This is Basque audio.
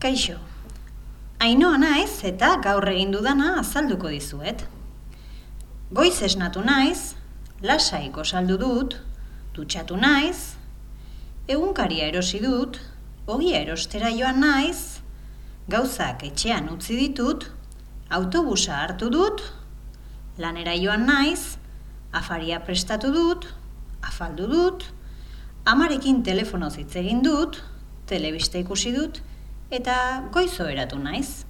Kaixo, Ainoa naiz eta gaur egin dudana azalduko dizuet. Goiz esnatu naiz, lasaiko saldu dut, dutxatu naiz, egunkaria erosi dut, ogia erostera joan naiz, gauzak etxean utzi ditut, autobusa hartu dut, lanera joan naiz, afaria prestatu dut, afaldu dut, amarekin telefono hitz egin dut, telebista ikusi dut, eta goizo eratu naiz.